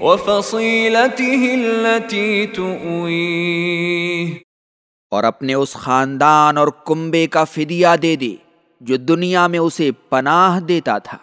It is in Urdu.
وفصيلته التي تؤويه۔ اور اپنے اس خاندان اور کنبے کا فدیہ دے دے جو دنیا میں اسے پناہ دیتا تھا۔